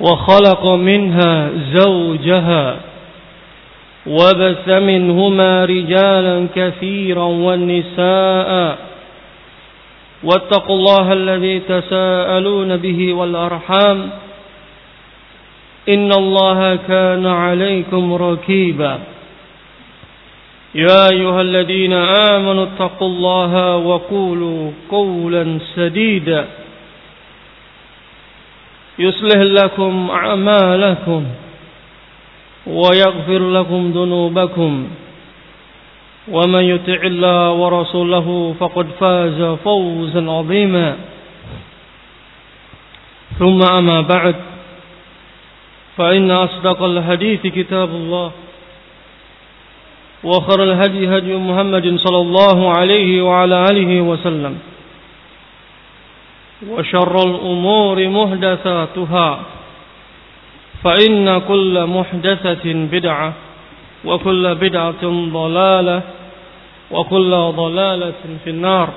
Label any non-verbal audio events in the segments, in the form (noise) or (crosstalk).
وخلق منها زوجها وبث منهما رجالا كثيرا والنساء. واتقوا الله الذي تساءلون به والأرحام. إن الله كان عليكم ركيبا. يا أيها الذين آمنوا اتقوا الله وقولوا قولا سديدا. يصلح لكم أعمالكم ويغفر لكم ذنوبكم ومن يطع الله ورسوله فقد فاز فوزا عظيما. ثم أما بعد فإن أصدق الحديث كتاب الله وخر الهدي هدي محمد صلى الله عليه وعلى آله وسلم. وشر الأمور محدثاتها فإن كل محدثة بدعة وكل بدعة ضلالة وكل ضلالة في النار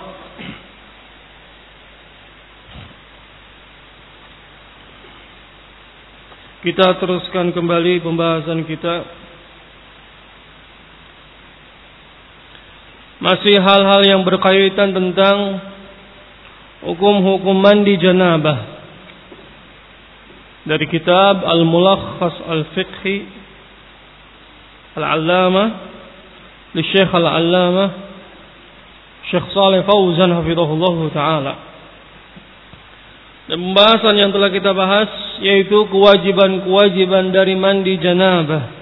Kita teruskan kembali pembahasan kita Masih hal-hal yang berkaitan tentang Hukum-hukum mandi janabah Dari kitab Al-Mulakhas Al-Fiqhi Al-Allamah Li Syekh Al-Allamah Syekh Saleh Fauzan Hafidhullah Ta'ala Dan pembahasan yang telah kita bahas Yaitu kewajiban-kewajiban dari mandi janabah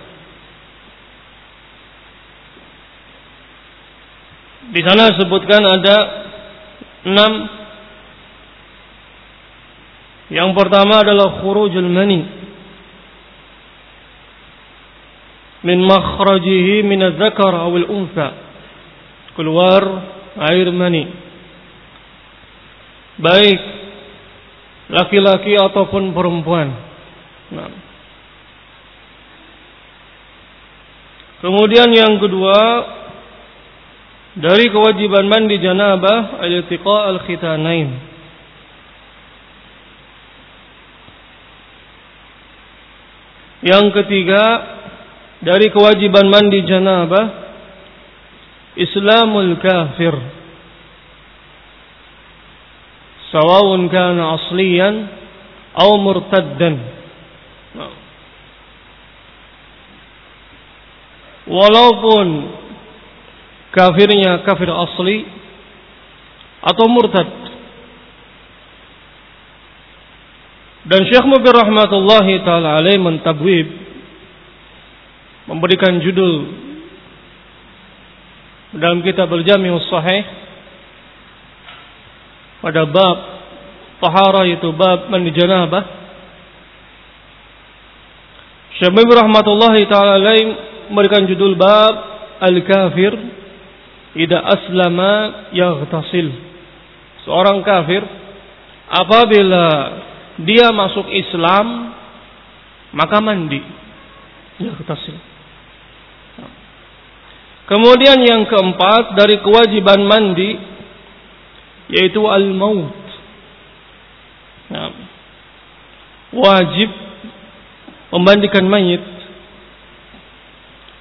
Di sana sebutkan ada enam. Yang pertama adalah khurujul mani min makhrajihi min adzakar aw al-untha. Keluar air mani. Baik laki-laki ataupun perempuan. Nah. Kemudian yang kedua dari kewajiban mandi janabah al-iltiqa al-khitanain. Yang ketiga dari kewajiban mandi janabah Islamul kafir. Sawa'un kana asliyan atau murtaddan. Walaupun kafirnya kafir asli atau murtad. Dan Syekh Mubir rahmatullahi taala alaih mentabwib memberikan judul dalam kitab Al-Jami'us Sahih pada bab tahara itu bab mandi janabah. Syekh Mubir rahmatullahi taala alaih memberikan judul bab al-kafir Ida aslama yaghtasil. Seorang kafir apabila dia masuk Islam maka mandi. Yaghtasil. Kemudian yang keempat dari kewajiban mandi yaitu al-maut. Nah, wajib memandikan mayit.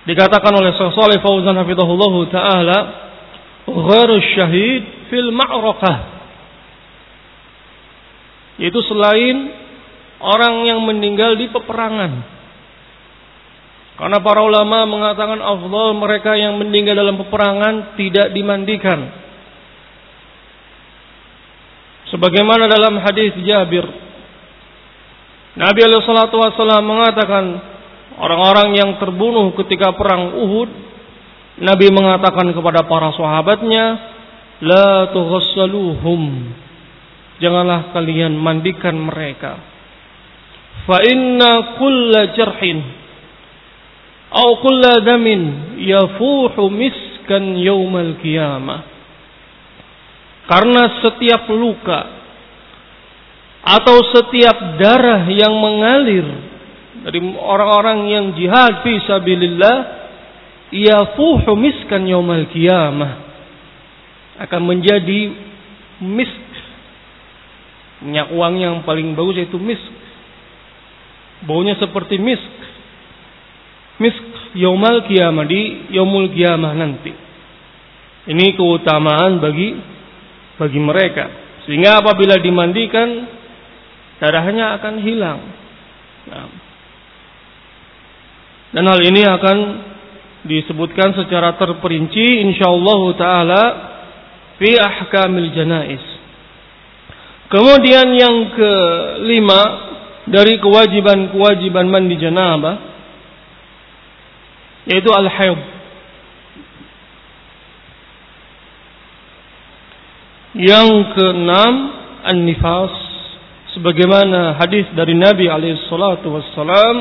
Dikatakan oleh Syekh Saleh Fauzan hafizahullah taala ghairu syahid fil ma'rakah yaitu selain orang yang meninggal di peperangan Karena para ulama mengatakan afdal mereka yang meninggal dalam peperangan tidak dimandikan. Sebagaimana dalam hadis Jabir. Nabi SAW mengatakan orang-orang yang terbunuh ketika perang Uhud. Nabi mengatakan kepada para sahabatnya, La tughassaluhum janganlah kalian mandikan mereka. Fa inna kulla jarhin au kulla damin yafuhu miskan yaumal qiyamah. Karena setiap luka atau setiap darah yang mengalir dari orang-orang yang jihad fi sabilillah yafuhu miskan yaumal qiyamah akan menjadi misk minyak uang yang paling bagus yaitu misk baunya seperti misk misk yaumal kiamah di yaumul kiamah nanti. Ini keutamaan bagi bagi mereka. Sehingga apabila dimandikan darahnya akan hilang. Nah. Dan hal ini akan disebutkan secara terperinci insyaallah taala fi ahkamil janais. Kemudian yang kelima dari kewajiban-kewajiban mandi janabah yaitu al-haid. Yang keenam an-nifas sebagaimana hadis dari Nabi alaihi salatu wassalam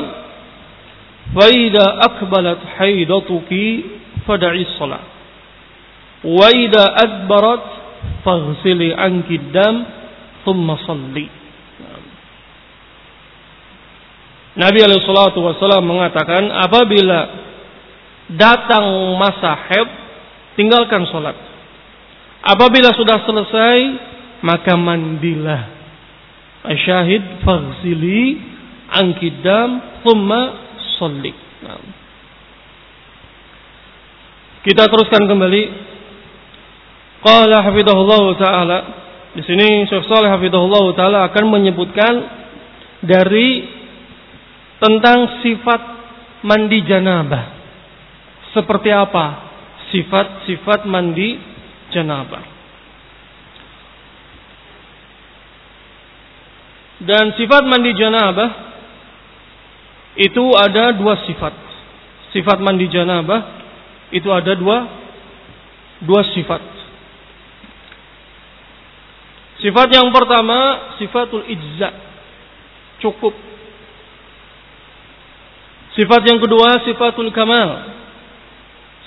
aqbalat haidatuki fad'i shalah wa idza adbarat faghsili anki dam thumma salli Nabi alaihi wassalam mengatakan apabila datang masa haid, tinggalkan sholat. Apabila sudah selesai, maka mandilah. Asyahid faghsili angkidam thumma. Nah. Kita teruskan kembali. Qala hafidhahullah taala. Di sini Syekh Saleh hafidhahullah taala akan menyebutkan dari tentang sifat mandi janabah seperti apa sifat-sifat mandi janabah. Dan sifat mandi janabah itu ada dua sifat. Sifat mandi janabah itu ada dua dua sifat. Sifat yang pertama sifatul ijza cukup. Sifat yang kedua sifatul kamal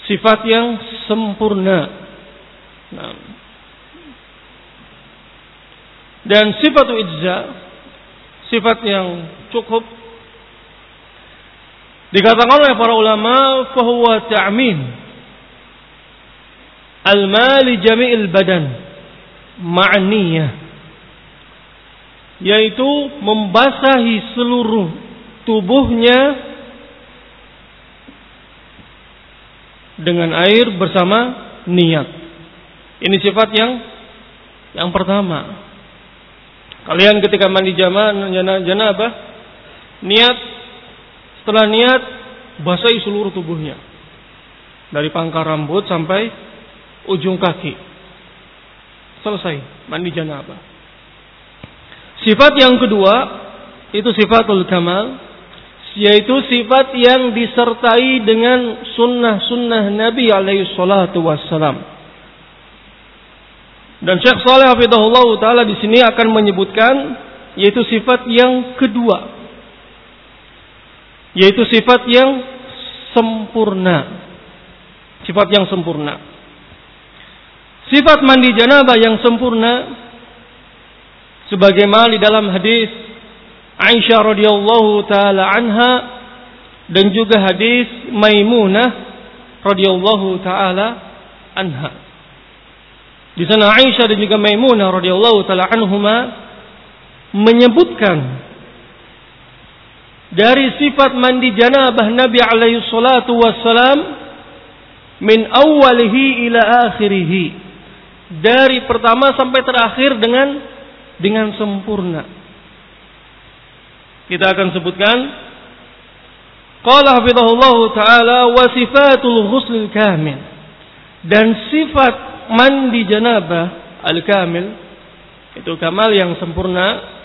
sifat yang sempurna. Nah. Dan sifat ijza, sifat yang cukup dikatakan oleh para ulama fahuwa ta'min al-mali jami'il badan ma'niyah yaitu membasahi seluruh tubuhnya dengan air bersama niat. Ini sifat yang yang pertama. Kalian ketika mandi jamaah janabah niat setelah niat basahi seluruh tubuhnya. Dari pangkal rambut sampai ujung kaki. Selesai mandi janabah. Sifat yang kedua itu sifatul kamal yaitu sifat yang disertai dengan sunnah-sunnah Nabi alaihi salatu wassalam. Dan Syekh Saleh Hafidahullah Ta'ala di sini akan menyebutkan yaitu sifat yang kedua. Yaitu sifat yang sempurna. Sifat yang sempurna. Sifat mandi janabah yang sempurna sebagaimana di dalam hadis Aisyah radhiyallahu taala anha dan juga hadis Maimunah radhiyallahu taala anha. Di sana Aisyah dan juga Maimunah radhiyallahu taala anhuma menyebutkan dari sifat mandi janabah Nabi alaihi salatu wassalam min awalihi ila akhirih dari pertama sampai terakhir dengan dengan sempurna kita akan sebutkan Qala hafizahullah taala wa sifatul ghusl kamil. Dan sifat mandi janabah al-kamil itu kamal yang sempurna.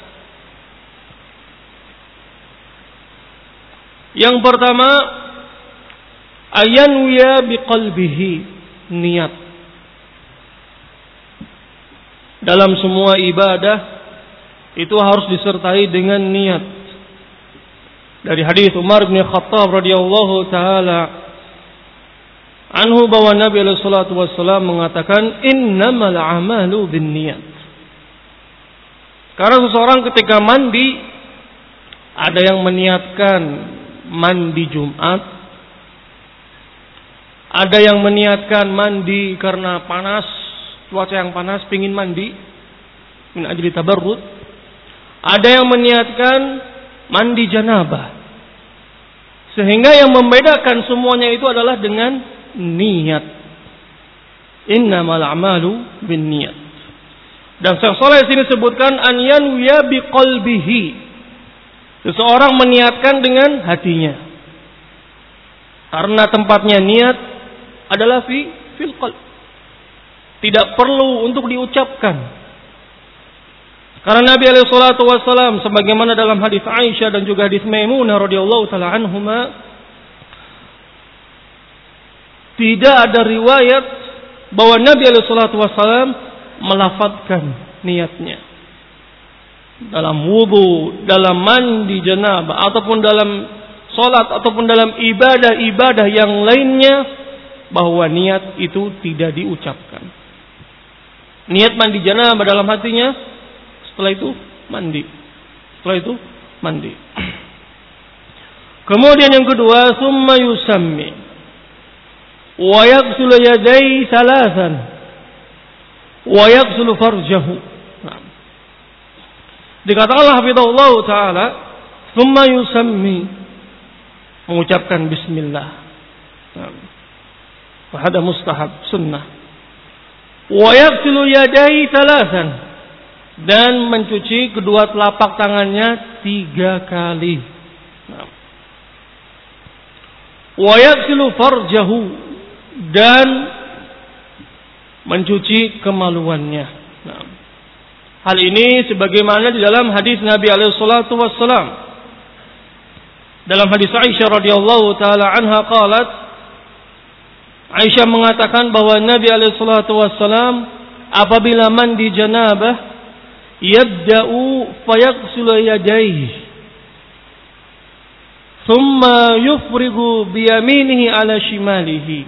Yang pertama ayanwiya biqalbihi niat dalam semua ibadah itu harus disertai dengan niat. Dari hadis Umar bin Khattab radhiyallahu taala anhu bahwa Nabi salatu wasallam mengatakan innamal a'malu binniyat. Karena seseorang ketika mandi ada yang meniatkan mandi Jumat, ada yang meniatkan mandi karena panas, cuaca yang panas pingin mandi. Min ajli tabarrud. Ada yang meniatkan mandi janabah. Sehingga yang membedakan semuanya itu adalah dengan niat. Innamal a'malu bin niat dan Syekh Saleh sini sebutkan an yanwiya biqalbihi. Seseorang meniatkan dengan hatinya. Karena tempatnya niat adalah fi fil qalb tidak perlu untuk diucapkan. Karena Nabi alaihi salatu wasallam sebagaimana dalam hadis Aisyah dan juga hadis Maimunah radhiyallahu taala anhuma tidak ada riwayat bahwa Nabi alaihi wasallam melafadzkan niatnya dalam wudu, dalam mandi janabah ataupun dalam salat ataupun dalam ibadah-ibadah yang lainnya bahwa niat itu tidak diucapkan. Niat mandi janabah dalam hatinya, setelah itu mandi. Setelah itu mandi. Kemudian yang kedua, summa yusammi wa yaghsulu yadayhi thalathan wa yaghsulu farjahu. Nah. Dikatakan Allah taala, summa yusammi mengucapkan bismillah. Nah. Wahada mustahab sunnah wa yaghsilu yadayhi dan mencuci kedua telapak tangannya tiga kali. Wa yaghsilu farjahu dan mencuci kemaluannya. Nah. Hal ini sebagaimana di dalam hadis Nabi alaihi salatu. Dalam hadis Aisyah radhiyallahu taala anha qalat Aisyah mengatakan bahwa Nabi alaihi wassalam apabila mandi janabah yabda'u fayaghsilu yadayhi. Thumma yufrigu biyaminihi ala shimalihi.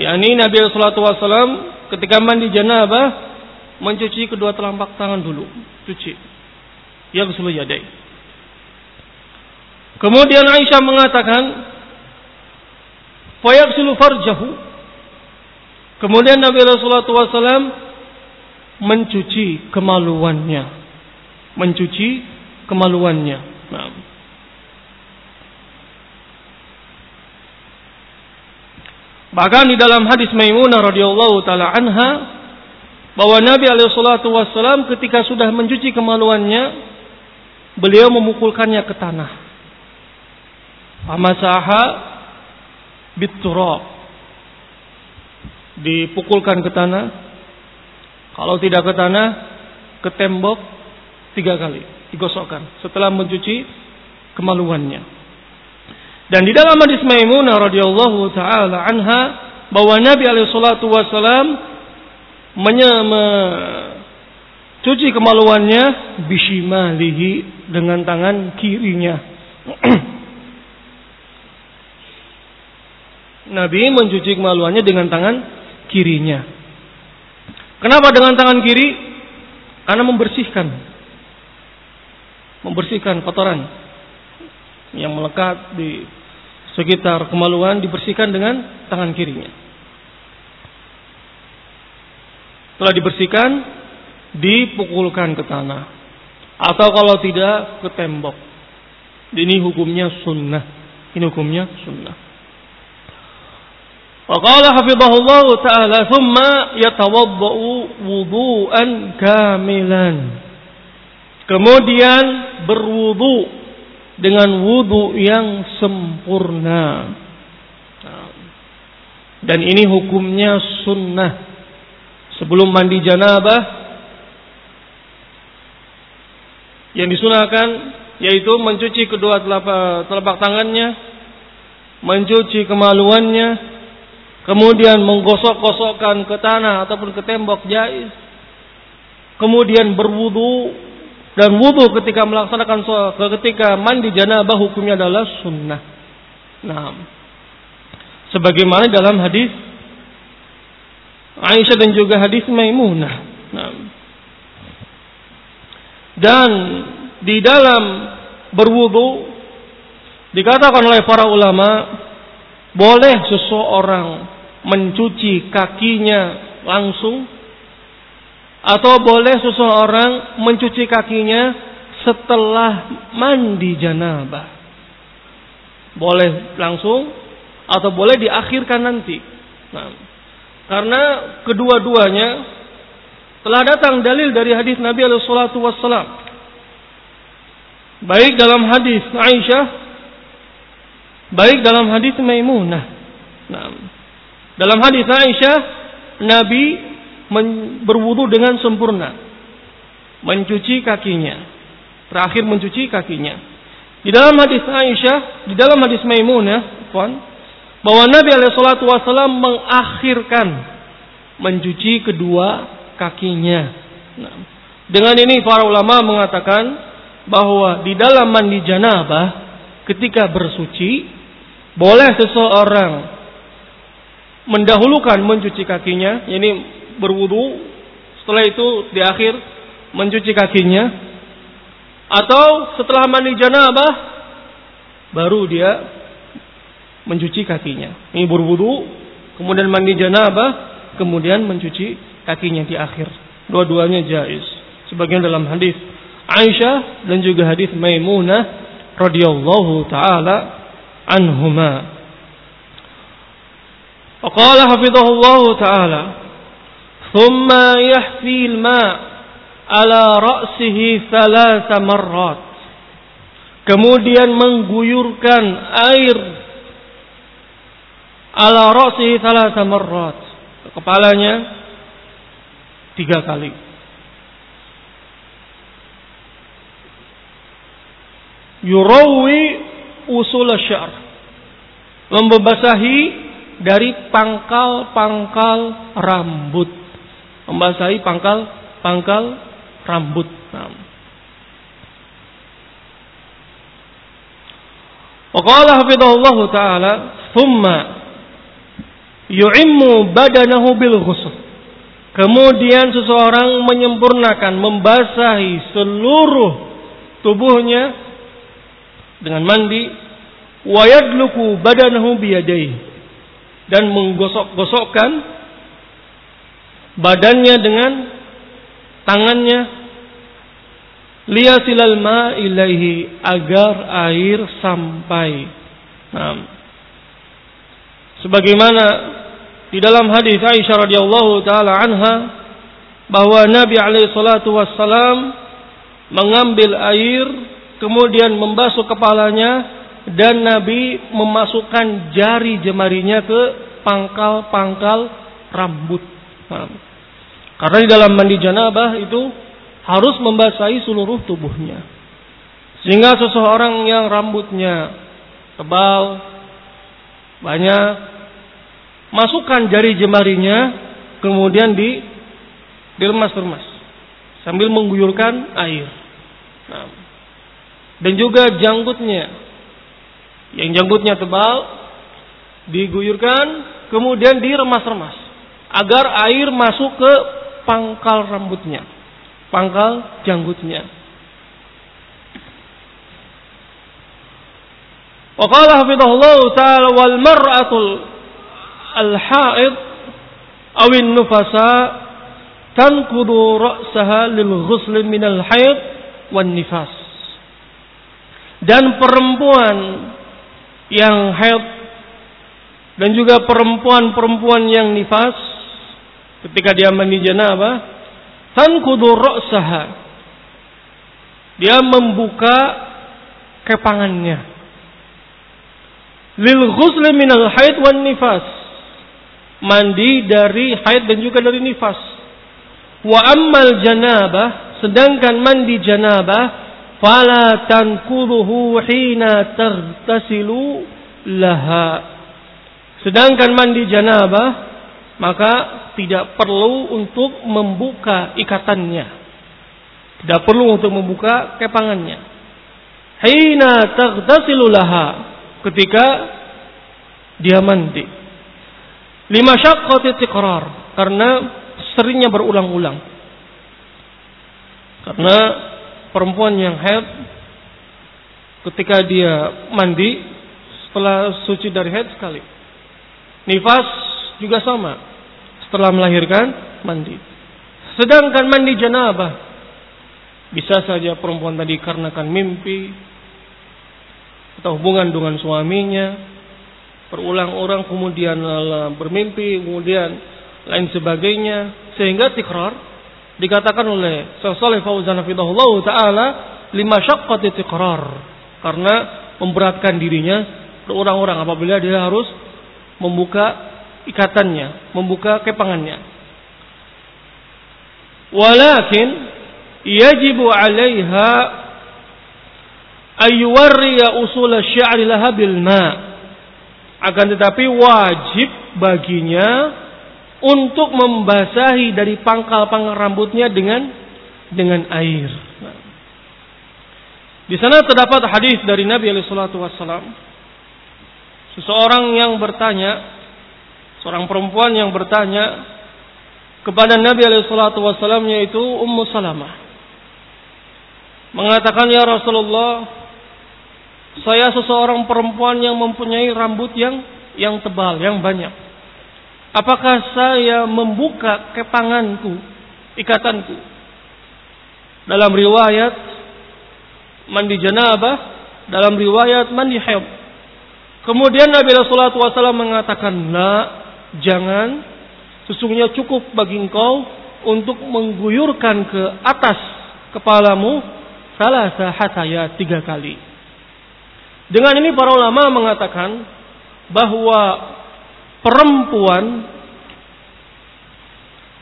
Yakni Nabi alaihi wassalam ketika mandi janabah mencuci kedua telapak tangan dulu. Cuci. Yaghsilu yadayhi. Kemudian Aisyah mengatakan fayaghsilu farjahu. Kemudian Nabi Rasulullah SAW mencuci kemaluannya. Mencuci kemaluannya. Nah. Bahkan di dalam hadis Maimunah radhiyallahu taala anha bahwa Nabi alaihi wasallam ketika sudah mencuci kemaluannya beliau memukulkannya ke tanah. Famasaha biturab dipukulkan ke tanah. Kalau tidak ke tanah ke tembok tiga kali digosokkan setelah mencuci kemaluannya. Dan di dalam hadis Maimunah radhiyallahu taala anha bahwa Nabi alaihi salatu mencuci kemaluannya bishimalihi dengan tangan kirinya (clears throat) Nabi mencuci kemaluannya dengan tangan kirinya. Kenapa dengan tangan kiri? Karena membersihkan. Membersihkan kotoran yang melekat di sekitar kemaluan dibersihkan dengan tangan kirinya. Setelah dibersihkan, dipukulkan ke tanah. Atau kalau tidak, ke tembok. Ini hukumnya sunnah. Ini hukumnya sunnah. وقال حفظه الله تعالى ثم يتوضأ وضوءا كاملا kemudian berwudu dengan wudhu yang sempurna. Dan ini hukumnya sunnah. Sebelum mandi janabah yang disunahkan yaitu mencuci kedua telapak, telapak tangannya, mencuci kemaluannya, kemudian menggosok-gosokkan ke tanah ataupun ke tembok jais, kemudian berwudu dan wudu ketika melaksanakan ketika mandi janabah hukumnya adalah sunnah. Nah, sebagaimana dalam hadis Aisyah dan juga hadis Maimunah. Nah, dan di dalam berwudu dikatakan oleh para ulama boleh seseorang mencuci kakinya langsung atau boleh seseorang mencuci kakinya setelah mandi janabah. Boleh langsung atau boleh diakhirkan nanti. Nah, karena kedua-duanya telah datang dalil dari hadis Nabi alaihi wassalam. Baik dalam hadis Aisyah, baik dalam hadis Maimunah. Nah, dalam hadis Aisyah, Nabi berwudu dengan sempurna. Mencuci kakinya. Terakhir mencuci kakinya. Di dalam hadis Aisyah, di dalam hadis Maimunah, bahwa Nabi alaihi wasallam mengakhirkan mencuci kedua kakinya. Nah, dengan ini para ulama mengatakan bahwa di dalam mandi janabah ketika bersuci boleh seseorang mendahulukan mencuci kakinya, ini berwudu, setelah itu di akhir mencuci kakinya, atau setelah mandi janabah baru dia mencuci kakinya. Ini berwudu, kemudian mandi janabah, kemudian mencuci kakinya di akhir. Dua-duanya jais. Sebagian dalam hadis Aisyah dan juga hadis Maimunah radhiyallahu taala anhuma. Faqala hafidhahullah ta'ala Thumma yahfi al-ma' ala ra'sihi thalatha marrat. Kemudian mengguyurkan air ala rasih thalatha marrat. Kepalanya tiga kali. yurawi usul syar membasahi dari pangkal-pangkal rambut membasahi pangkal pangkal rambut. Waqala hafidhahullah taala, "Tsumma yu'immu badanahu bil ghusl." Kemudian seseorang menyempurnakan membasahi seluruh tubuhnya dengan mandi wa badanahu biyadayhi dan menggosok-gosokkan badannya dengan tangannya liyasilal ma ilaihi agar air sampai. Nah, sebagaimana di dalam hadis Aisyah radhiyallahu taala anha bahwa Nabi alaihi salatu wassalam mengambil air kemudian membasuh kepalanya dan Nabi memasukkan jari jemarinya ke pangkal-pangkal rambut. Karena di dalam mandi janabah itu harus membasahi seluruh tubuhnya. Sehingga seseorang yang rambutnya tebal, banyak, masukkan jari jemarinya, kemudian di diremas-remas sambil mengguyurkan air. Nah, dan juga janggutnya, yang janggutnya tebal, diguyurkan, kemudian diremas-remas agar air masuk ke pangkal rambutnya, pangkal janggutnya. Wa qala hafidhahullah ta'ala wal mar'atul al-ha'id aw nufasa tanqudu ra'saha lil ghusl min al-haid wan nifas. Dan perempuan yang haid dan juga perempuan-perempuan yang nifas ketika dia mandi janabah tanqudu ra'saha dia membuka kepangannya. Lil ghusli minal haid wan nifas. Mandi dari haid dan juga dari nifas. Wa ammal janabah, sedangkan mandi janabah, fala tankuruhu hina tertasilu laha. Sedangkan mandi janabah, maka tidak perlu untuk membuka ikatannya. Tidak perlu untuk membuka kepangannya. Hina taghtasilu laha ketika dia mandi. Lima syaqqati tiqrar karena seringnya berulang-ulang. Karena perempuan yang haid ketika dia mandi setelah suci dari haid sekali. Nifas juga sama. Setelah melahirkan mandi. Sedangkan mandi janabah bisa saja perempuan tadi karenakan mimpi atau hubungan dengan suaminya berulang orang kemudian bermimpi kemudian lain sebagainya sehingga tikrar dikatakan oleh Salih Fauzan Hafidahullah taala lima syaqqati tikrar karena memberatkan dirinya berulang-ulang apabila dia harus membuka ikatannya, membuka kepangannya. Walakin yajibu 'alaiha ayyuwarriya usul asy-sya'ri laha bil ma. Akan tetapi wajib baginya untuk membasahi dari pangkal-pangkal rambutnya dengan dengan air. Di sana terdapat hadis dari Nabi alaihi wasallam Seseorang yang bertanya, seorang perempuan yang bertanya kepada Nabi alaihissalatu wassalam yaitu Ummu Salamah. Mengatakan ya Rasulullah, saya seseorang perempuan yang mempunyai rambut yang yang tebal, yang banyak. Apakah saya membuka kepanganku, ikatanku? Dalam riwayat mandi janabah, dalam riwayat mandi haid. Kemudian Nabi Rasulullah SAW mengatakan, Nah, jangan. Sesungguhnya cukup bagi engkau untuk mengguyurkan ke atas kepalamu salah sahataya tiga kali. Dengan ini para ulama mengatakan bahwa perempuan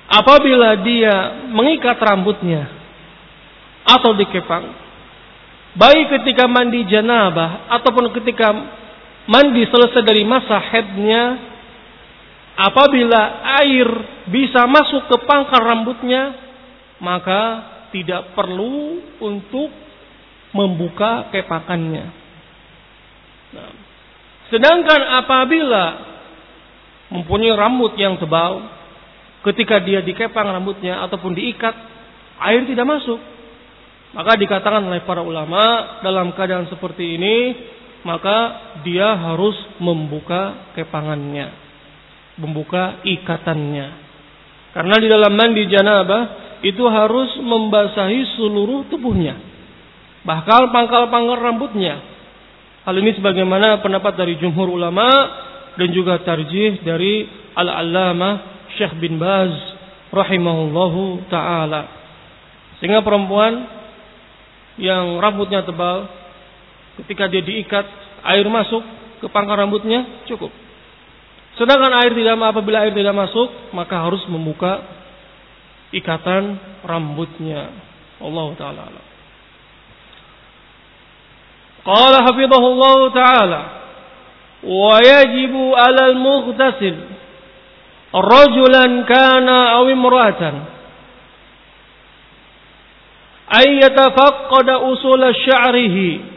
apabila dia mengikat rambutnya atau dikepang, baik ketika mandi janabah ataupun ketika mandi selesai dari masa headnya, apabila air bisa masuk ke pangkal rambutnya, maka tidak perlu untuk membuka kepakannya. Nah, sedangkan apabila mempunyai rambut yang tebal, ketika dia dikepang rambutnya ataupun diikat, air tidak masuk. Maka dikatakan oleh para ulama dalam keadaan seperti ini maka dia harus membuka kepangannya, membuka ikatannya. Karena di dalam mandi janabah itu harus membasahi seluruh tubuhnya, bahkan pangkal-pangkal rambutnya. Hal ini sebagaimana pendapat dari jumhur ulama dan juga tarjih dari al-allamah Syekh bin Baz rahimahullahu taala. Sehingga perempuan yang rambutnya tebal Ketika dia diikat, air masuk ke pangkal rambutnya cukup. Sedangkan air tidak apabila air tidak masuk, maka harus membuka ikatan rambutnya. Allah taala. Qala hafizahullah taala wa yajibu 'alal mughtasil rajulan kana aw imra'atan ay yatafaqqada usul sya'rihi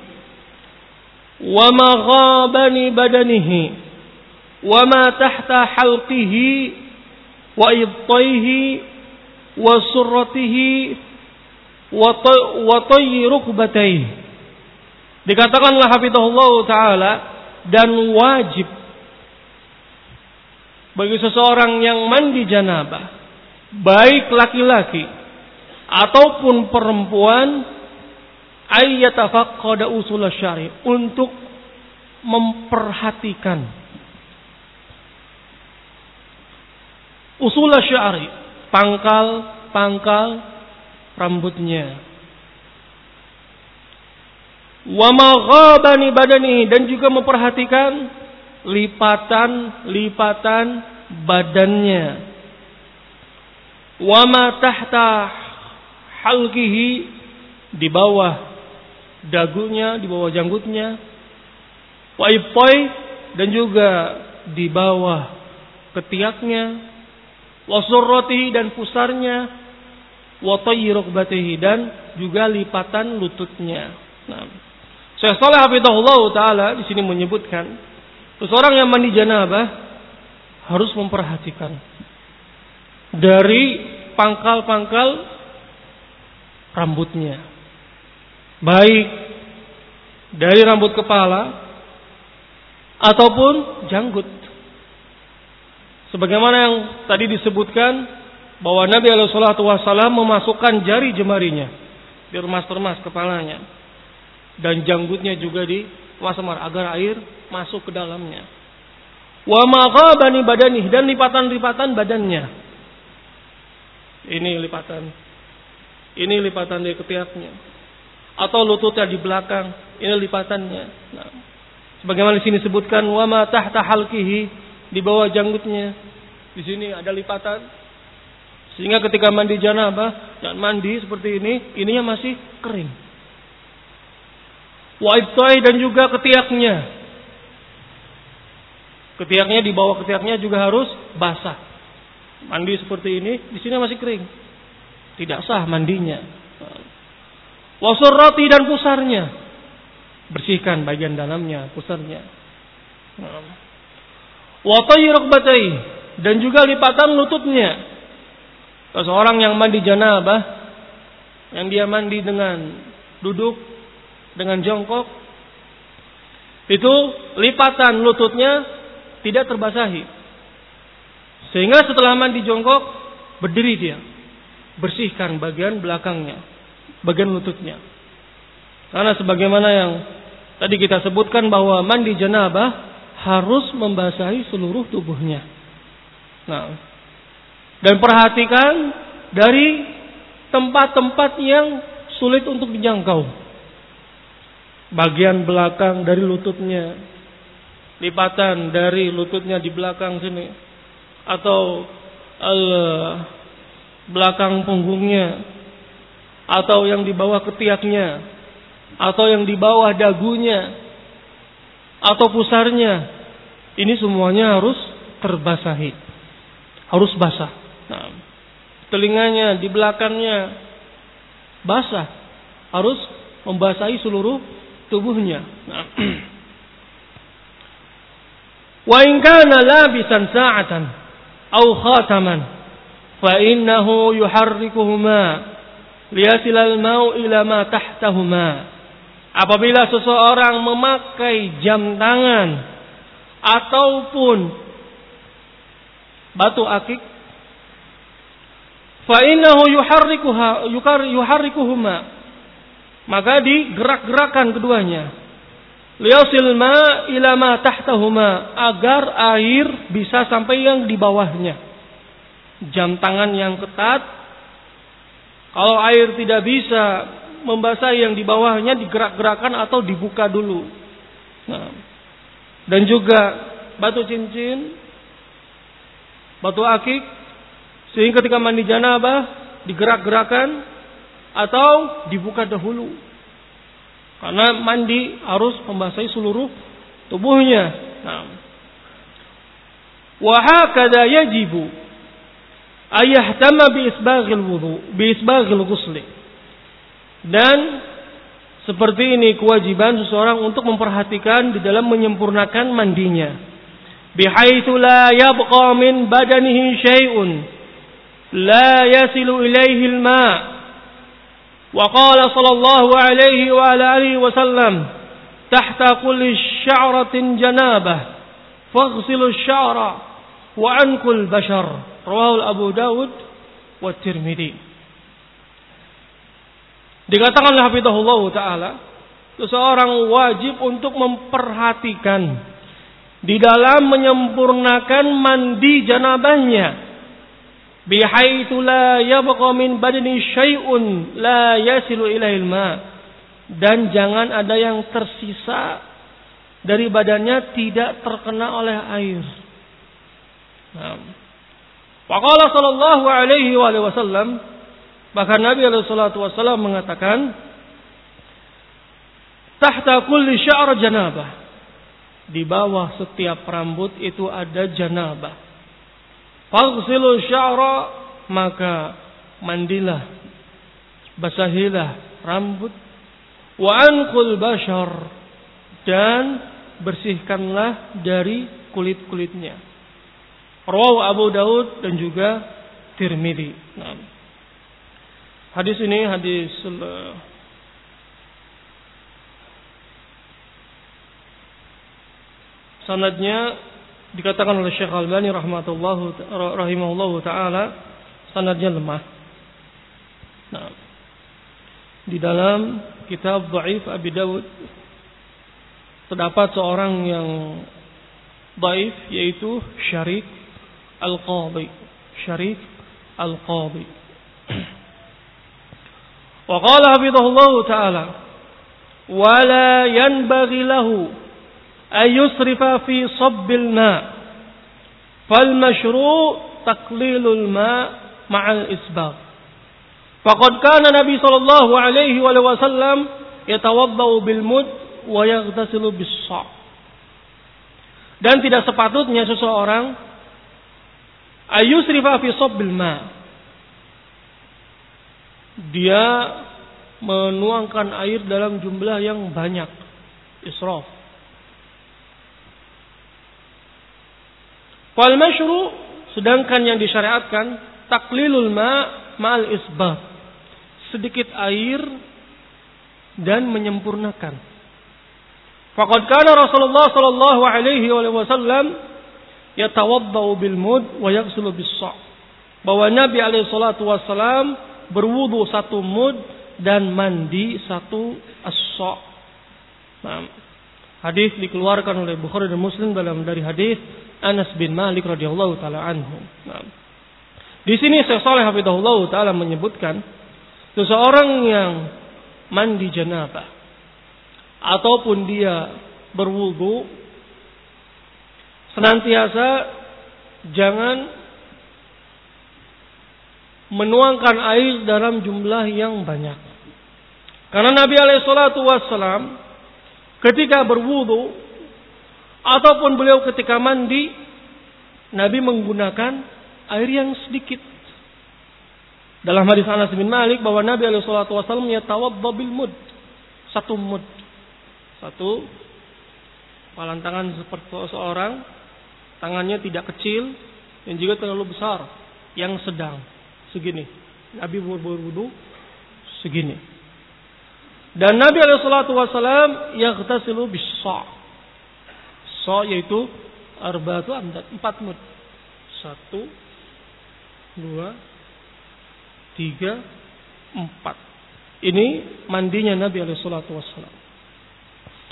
ومغابن بدنه وما تحت حلقه وإبطيه وسرته وطي ركبتيه dikatakanlah hafizahullah taala dan wajib bagi seseorang yang mandi janabah baik laki-laki ataupun perempuan ayyatafaqqada usul syari untuk memperhatikan usul syari pangkal-pangkal rambutnya Wa maghabani badani dan juga memperhatikan lipatan-lipatan badannya. Wa ma tahta halqihi di bawah dagunya, di bawah janggutnya. Wa dan juga di bawah ketiaknya. Wa dan pusarnya. Wa dan juga lipatan lututnya. Nah, Syekh Saleh Hafizahullah taala di sini menyebutkan seseorang yang mandi janabah harus memperhatikan dari pangkal-pangkal rambutnya. Baik dari rambut kepala ataupun janggut. Sebagaimana yang tadi disebutkan bahwa Nabi Alaihi memasukkan jari jemarinya di remas-remas kepalanya dan janggutnya juga di wasamar agar air masuk ke dalamnya. Wa maghabani badani dan lipatan-lipatan badannya. Ini lipatan. Ini lipatan dari ketiaknya. Atau lututnya di belakang, ini lipatannya. Nah, sebagaimana di sini sebutkan wa ma tahta halqihi di bawah janggutnya. Di sini ada lipatan. Sehingga ketika mandi janabah dan mandi seperti ini, ininya masih kering wa dan juga ketiaknya. Ketiaknya di bawah ketiaknya juga harus basah. Mandi seperti ini, di sini masih kering. Tidak sah mandinya. Wasurrati dan pusarnya. Bersihkan bagian dalamnya, pusarnya. Watai rukbatai dan juga lipatan lututnya. Seseorang yang mandi janabah, yang dia mandi dengan duduk dengan jongkok itu lipatan lututnya tidak terbasahi. Sehingga setelah mandi jongkok berdiri dia, bersihkan bagian belakangnya, bagian lututnya. Karena sebagaimana yang tadi kita sebutkan bahwa mandi janabah harus membasahi seluruh tubuhnya. Nah, dan perhatikan dari tempat-tempat yang sulit untuk dijangkau bagian belakang dari lututnya, lipatan dari lututnya di belakang sini, atau uh, belakang punggungnya, atau yang di bawah ketiaknya, atau yang di bawah dagunya, atau pusarnya. Ini semuanya harus terbasahi, harus basah. Nah, telinganya di belakangnya basah, harus membasahi seluruh tubuhnya. Wa in kana labisan sa'atan aw khataman fa innahu yuharrikuhuma liyasil al-ma'u ila ma tahtahuma. Apabila seseorang memakai jam tangan ataupun batu akik fa innahu yuharrikuha yuharrikuhuma maka digerak-gerakan keduanya. Liyasil ma ila ma tahtahuma agar air bisa sampai yang di bawahnya. Jam tangan yang ketat. Kalau air tidak bisa membasahi yang di bawahnya digerak-gerakan atau dibuka dulu. Nah, dan juga batu cincin, batu akik, sehingga ketika mandi janabah digerak-gerakan atau dibuka dahulu. Karena mandi harus membasahi seluruh tubuhnya. Nah. Wa yajibu ayahtama bi isbaghil wudu, bi isbaghil ghusli. Dan seperti ini kewajiban seseorang untuk memperhatikan di dalam menyempurnakan mandinya. Bihaitsu la yabqa min badanihi syai'un la yasilu ilaihi al-ma' وقال صلى الله عليه وعلى آله وسلم تحت كل شعرة جنابة فاغسلوا الشعر وعنكل البشر رواه أبو داود والترمذي Dikatakan oleh Hafidahullah Ta'ala Seseorang wajib untuk memperhatikan Di dalam menyempurnakan mandi janabahnya bihaitsu la yabqa min badani syai'un la yasilu ilaihil ma dan jangan ada yang tersisa dari badannya tidak terkena oleh air. Nah. Waqala sallallahu alaihi wasallam bahkan Nabi alaihi wasallam mengatakan tahta kulli sya'r janabah di bawah setiap rambut itu ada janabah. Faghsilu sya'ra maka mandilah basahilah rambut wa anqul bashar dan bersihkanlah dari kulit-kulitnya. Rawahu Abu Daud dan juga Tirmidzi. Nah. Hadis ini hadis uh, sanadnya dikatakan oleh Syekh Al-Albani rahmatullahu rahimahullahu taala sanadnya lemah. Nah, di dalam kitab Dhaif Abi Dawud terdapat seorang yang baif yaitu Syarik Al-Qadhi. Syarik Al-Qadhi. Wa qala hafizahullah taala wala yanbaghi lahu ay yusrifa fi sabbil ma fal mashru' taqlilul ma ma'al isbagh faqad kana nabi sallallahu alaihi wa sallam yatawaddau bil mud wa yaghtasilu bis Dan tidak sepatutnya seseorang ayusrifa fi sabbil ma. Dia menuangkan air dalam jumlah yang banyak. Israf. Fal masyru sedangkan yang disyariatkan taklilul ma ma'al isbab. Sedikit air dan menyempurnakan. Faqad kana Rasulullah sallallahu alaihi wasallam yatawaddau bil mud wa yaghsilu bis. Bahwa Nabi alaihi salatu wasallam berwudu satu mud dan mandi satu as-sa'. Nah, hadis dikeluarkan oleh Bukhari dan Muslim dalam dari hadis Anas bin Malik radhiyallahu taala anhu. Di sini Syekh Saleh hafizahullah taala menyebutkan seseorang yang mandi janabah ataupun dia berwudu senantiasa jangan menuangkan air dalam jumlah yang banyak. Karena Nabi alaihissalatu wassalam ketika berwudu ataupun beliau ketika mandi Nabi menggunakan air yang sedikit. Dalam hadis Anas bin Malik bahwa Nabi alaihissalatu wassalam yatawadda bil mud. Satu mud. Satu, palantangan seperti seorang, tangannya tidak kecil dan juga terlalu besar, yang sedang, segini. Nabi berwudu segini. Dan Nabi Alaihissalatu Wasallam yang silu bisa. So yaitu arba'atu amdad, empat mud. Satu, dua, tiga, empat. Ini mandinya Nabi Alaihissalatu Wasallam.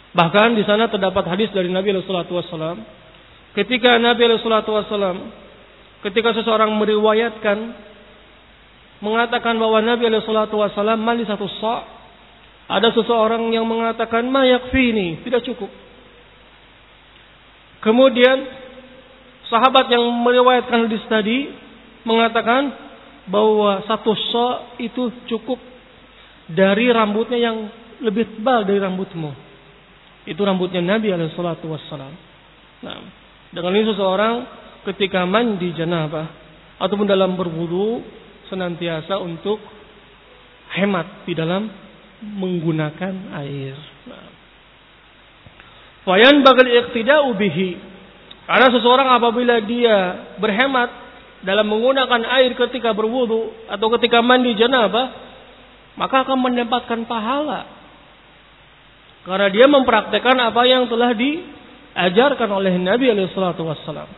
Bahkan di sana terdapat hadis dari Nabi Shallallahu Wasallam. Ketika Nabi Shallallahu Wasallam, ketika seseorang meriwayatkan mengatakan bahwa Nabi Shallallahu Wasallam mandi satu sa, ada seseorang yang mengatakan mayak ini tidak cukup. Kemudian sahabat yang meriwayatkan hadis tadi mengatakan bahwa satu sa itu cukup dari rambutnya yang lebih tebal dari rambutmu. Itu rambutnya Nabi alaihi wassalam. Nah, dengan ini seseorang ketika mandi janabah ataupun dalam berwudu senantiasa untuk hemat di dalam menggunakan air. Fayan bagal iqtida'u bihi. Karena seseorang apabila dia berhemat dalam menggunakan air ketika berwudu atau ketika mandi janabah, maka akan mendapatkan pahala karena dia mempraktekkan apa yang telah diajarkan oleh Nabi wassalam.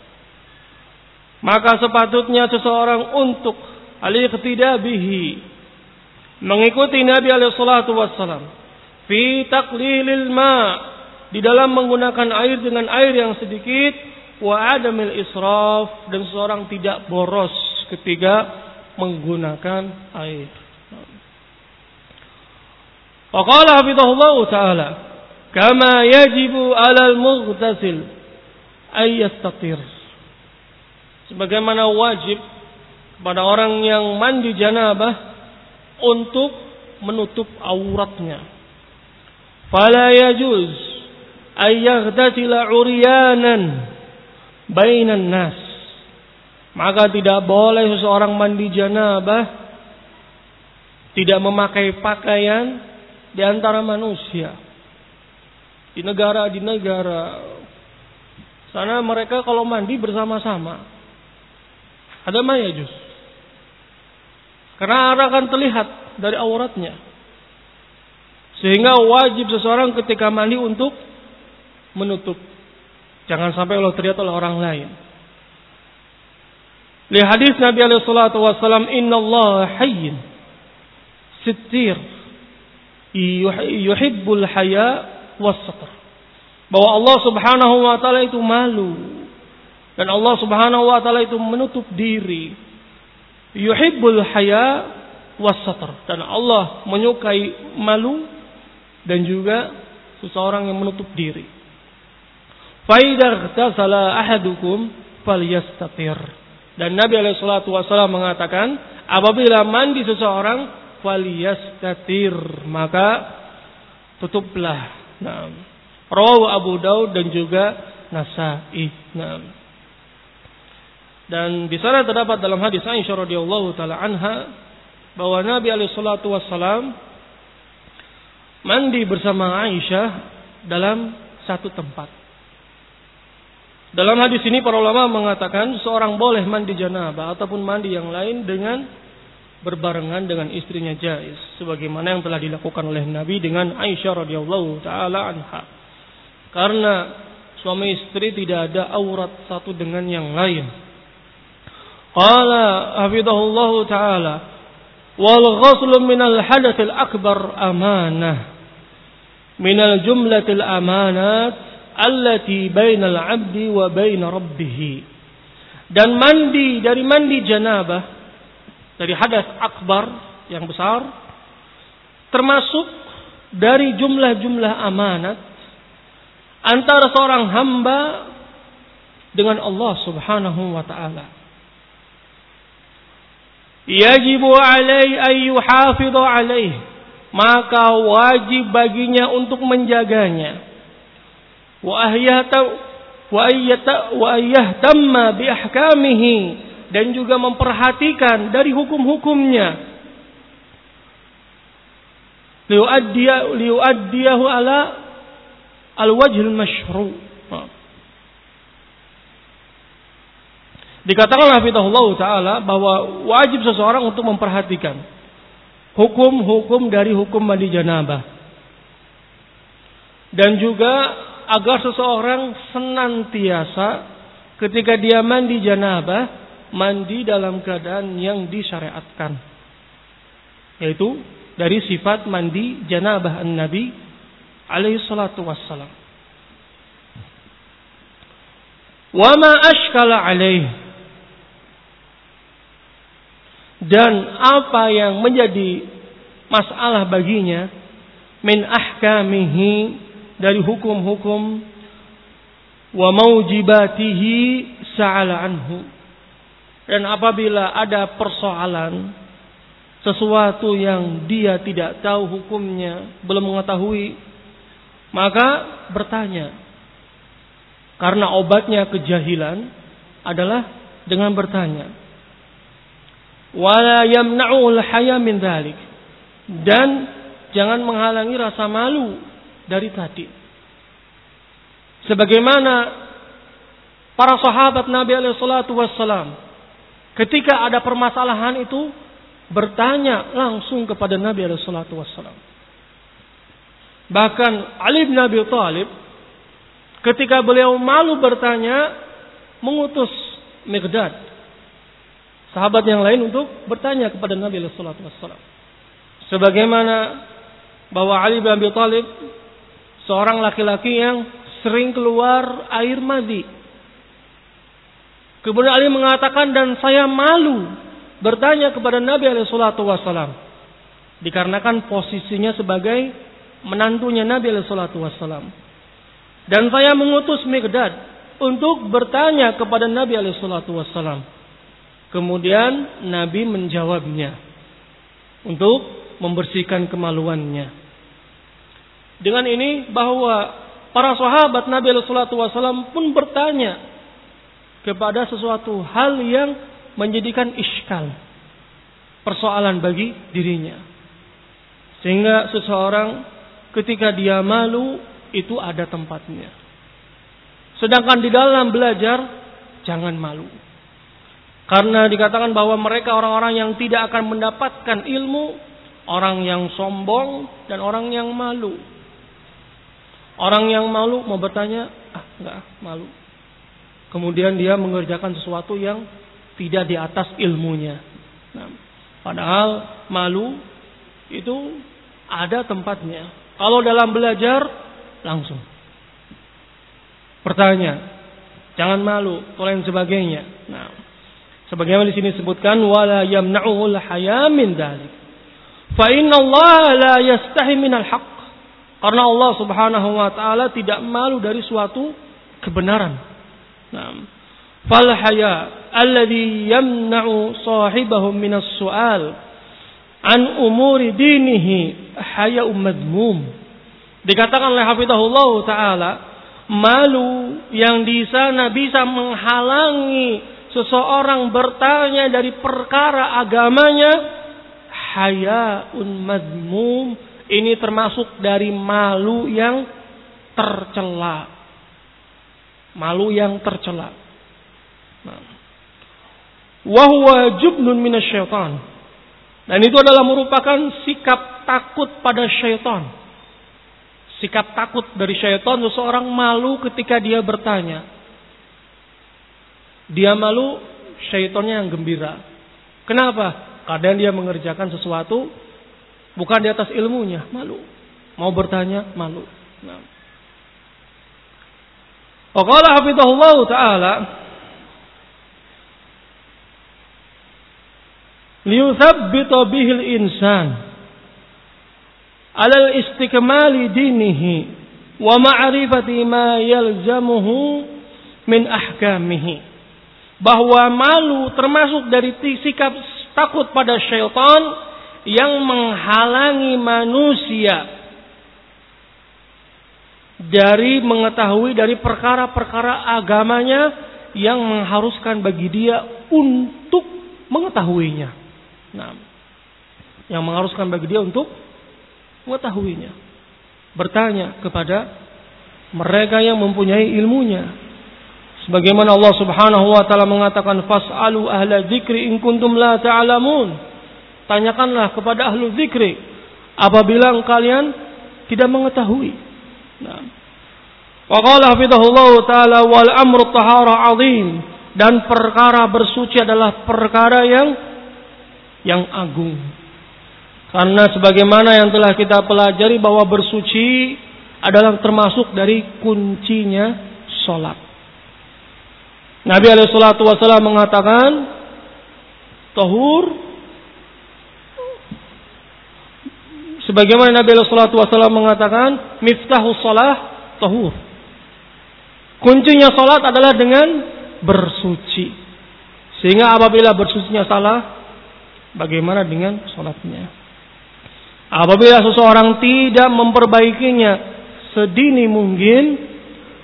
Maka sepatutnya seseorang untuk al-iqtidabihi mengikuti Nabi alaihissalatu wassalam fi taqlilil ma di dalam menggunakan air dengan air yang sedikit wa adamil israf dan seseorang tidak boros ketika menggunakan air. Wa qala hafizahullah taala, "Kama yajibu 'alal mughtasil ay yastatir." Sebagaimana wajib kepada orang yang mandi janabah untuk menutup auratnya. Fala yajuz ay yaghtasila 'uryanan bainan nas. Maka tidak boleh seseorang mandi janabah tidak memakai pakaian di antara manusia. Di negara di negara sana mereka kalau mandi bersama-sama. Ada mayajus. Karena akan terlihat dari auratnya. Sehingga wajib seseorang ketika mandi untuk menutup. Jangan sampai Allah terlihat oleh orang lain. Lihat hadis Nabi alaihi salatu wasallam, "Inna Allah hayyin sittir." yuhibbul haya wasatr. Bahwa Allah Subhanahu wa taala itu malu. Dan Allah Subhanahu wa taala itu menutup diri. Yuhibbul haya wasatr. Dan Allah menyukai malu dan juga seseorang yang menutup diri. Faidar tasala ahadukum falyastatir. Dan Nabi alaihi salatu wasallam mengatakan, apabila mandi seseorang falyastatir maka tutuplah nah rawahu Abu Daud dan juga Nasa'i nah dan di sana terdapat dalam hadis Aisyah radhiyallahu taala anha bahwa Nabi alaihi salatu wasallam mandi bersama Aisyah dalam satu tempat. Dalam hadis ini para ulama mengatakan seorang boleh mandi janabah ataupun mandi yang lain dengan berbarengan dengan istrinya Jais sebagaimana yang telah dilakukan oleh Nabi dengan Aisyah radhiyallahu taala anha. Karena suami istri tidak ada aurat satu dengan yang lain. Qala hafidhahullahu taala wal ghuslu min al hadath al akbar amanah min al jumlatil amanat allati bainal abdi wa bain rabbih. Dan mandi dari mandi janabah dari hadas akbar yang besar termasuk dari jumlah-jumlah amanat antara seorang hamba dengan Allah Subhanahu wa taala. Yajibu alaihi ay yuhafidhu alaihi. Maka wajib baginya untuk menjaganya. Wa ahyata wa ayyata wa ayyahtamma bi ahkamihi dan juga memperhatikan dari hukum-hukumnya. Liuaddiyahu ala al-wajhil masyru. Dikatakan hafizahullah taala bahwa wajib seseorang untuk memperhatikan hukum-hukum dari hukum mandi janabah. Dan juga agar seseorang senantiasa ketika dia mandi janabah mandi dalam keadaan yang disyariatkan. Yaitu dari sifat mandi janabah an-nabi alaihi salatu wassalam. Wa ma ashkala alaih. Dan apa yang menjadi masalah baginya min ahkamihi dari hukum-hukum wa maujibatihi sa'ala anhu dan apabila ada persoalan sesuatu yang dia tidak tahu hukumnya, belum mengetahui, maka bertanya. Karena obatnya kejahilan adalah dengan bertanya. Wala yamna'ul haya min dhalik. Dan jangan menghalangi rasa malu dari tadi. Sebagaimana para sahabat Nabi alaihi salatu Ketika ada permasalahan itu bertanya langsung kepada Nabi alaihi salatu. Bahkan Ali bin Abi Thalib ketika beliau malu bertanya mengutus Miqdad sahabat yang lain untuk bertanya kepada Nabi alaihi salatu wassalam. Sebagaimana bahwa Ali bin Abi Thalib seorang laki-laki yang sering keluar air madi Kemudian Ali mengatakan dan saya malu bertanya kepada Nabi alaihi salatu wasallam. Dikarenakan posisinya sebagai menantunya Nabi alaihi salatu wassalam. Dan saya mengutus Mikdad untuk bertanya kepada Nabi alaihi salatu wassalam. Kemudian Nabi menjawabnya untuk membersihkan kemaluannya. Dengan ini bahwa para sahabat Nabi alaihi salatu wassalam pun bertanya kepada sesuatu hal yang menjadikan iskal persoalan bagi dirinya. Sehingga seseorang ketika dia malu itu ada tempatnya. Sedangkan di dalam belajar jangan malu. Karena dikatakan bahwa mereka orang-orang yang tidak akan mendapatkan ilmu, orang yang sombong dan orang yang malu. Orang yang malu mau bertanya, ah enggak, malu. Kemudian dia mengerjakan sesuatu yang tidak di atas ilmunya. Nah, padahal malu itu ada tempatnya. Kalau dalam belajar langsung. Bertanya, jangan malu, lain sebagainya. Nah, sebagaimana di sini disebutkan wala yamna'uhul haya min dzalik. Fa inna Allah la yastahi minal haqq. Karena Allah Subhanahu wa taala tidak malu dari suatu kebenaran. Nah, fal haya alladhi yamna'u sahibahum minas su'al an umuri dinihi haya madmum. Dikatakan oleh Hafizahullah taala, malu yang di sana bisa menghalangi seseorang bertanya dari perkara agamanya hayaun madmum. Ini termasuk dari malu yang tercela. Malu yang tercela. Nah. Wahwa jubnun minasyaitan dan itu adalah merupakan sikap takut pada syaitan. Sikap takut dari syaitan seseorang malu ketika dia bertanya. Dia malu, syaitannya yang gembira. Kenapa? Kadang dia mengerjakan sesuatu bukan di atas ilmunya, malu. Mau bertanya, malu. Nah. Waqala ta'ala liyuthabbita bihil insan alal istikmali dinihi wa ma'rifati ma yalzamuhu min ahkamihi bahwa malu termasuk dari sikap takut pada syaitan yang menghalangi manusia dari mengetahui dari perkara-perkara agamanya yang mengharuskan bagi dia untuk mengetahuinya. Nah, yang mengharuskan bagi dia untuk mengetahuinya. Bertanya kepada mereka yang mempunyai ilmunya. Sebagaimana Allah Subhanahu wa taala mengatakan fas'alu ahla dzikri in kuntum la ta'lamun. Tanyakanlah kepada ahlu dzikri apabila kalian tidak mengetahui. Nah. Wa qala taala wal amru tahara azim dan perkara bersuci adalah perkara yang yang agung. Karena sebagaimana yang telah kita pelajari bahwa bersuci adalah termasuk dari kuncinya sholat. Nabi Alaihissalam mengatakan, tahur sebagaimana Nabi Alaihissalam mengatakan, miftahus sholat tahur. Kuncinya sholat adalah dengan bersuci. Sehingga apabila bersucinya salah, Bagaimana dengan sholatnya? Apabila seseorang tidak memperbaikinya sedini mungkin,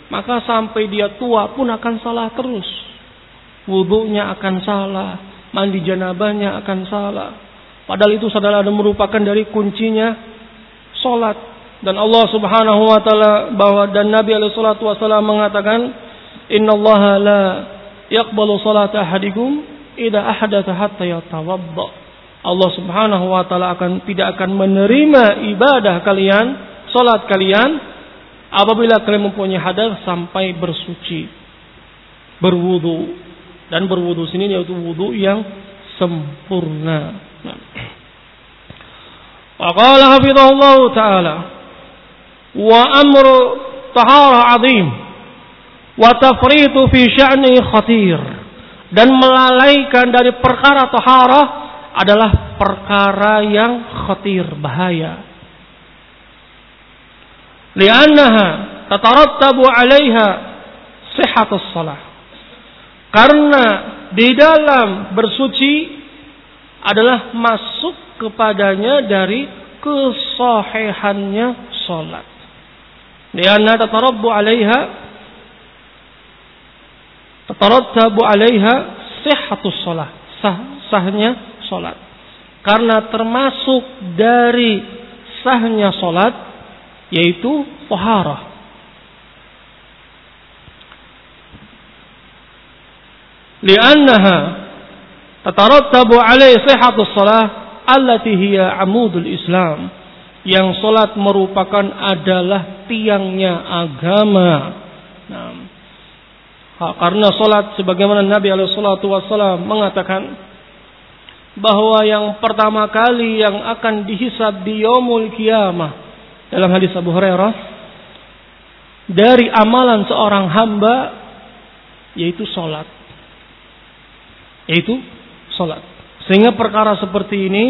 maka sampai dia tua pun akan salah terus. Wudhunya akan salah, mandi janabahnya akan salah. Padahal itu adalah merupakan dari kuncinya sholat. Dan Allah subhanahu wa ta'ala bahwa dan Nabi alaihi salatu wasallam mengatakan, Inna Allah la yakbalu salata ahadikum idza ahdatha hatta yatawadda. Allah Subhanahu wa taala akan tidak akan menerima ibadah kalian, salat kalian apabila kalian mempunyai hadas sampai bersuci, berwudu dan berwudu sini yaitu wudu yang sempurna. Wa qala hafizahullah taala wa amru tahara azim wa tafritu fi sya'ni khatir dan melalaikan dari perkara taharah adalah perkara yang khatir, bahaya. Liannaha tatarattabu 'alaiha sihhatus shalah. Karena di dalam bersuci adalah masuk kepadanya dari kesahihannya salat. Lianna tatarabbu 'alaiha tatarattabu 'alaiha sihhatus shalah. Sah, sahnya salat. Karena termasuk dari sahnya salat yaitu taharah. Liannaha tatarattabu alai sihhatu shalah allati hiya amudul Islam. Yang salat merupakan adalah tiangnya agama. Nah, karena salat sebagaimana Nabi alaihi wasallam mengatakan bahwa yang pertama kali yang akan dihisab di yaumul kiamah dalam hadis Abu Hurairah dari amalan seorang hamba yaitu salat. Yaitu salat. Sehingga perkara seperti ini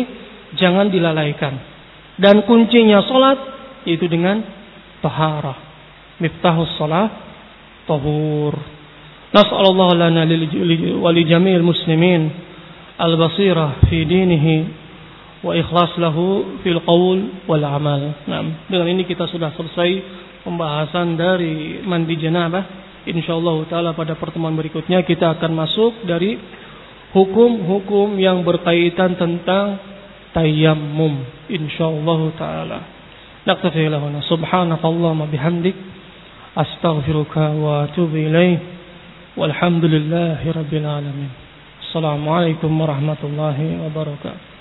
jangan dilalaikan. Dan kuncinya salat yaitu dengan taharah. Miftahus salat tahur. Nas'alullah lana wa li jami'il muslimin al-basirah fi dinihi wa ikhlas lahu fil qaul wal amal. Nah, dengan ini kita sudah selesai pembahasan dari mandi janabah. Insyaallah taala pada pertemuan berikutnya kita akan masuk dari hukum-hukum yang berkaitan tentang tayammum. Insyaallah taala. Naktafi lahuna subhanakallahumma bihamdik astaghfiruka wa atubu ilaih. Walhamdulillahi alamin. Assalamualaikum warahmatullahi wabarakatuh.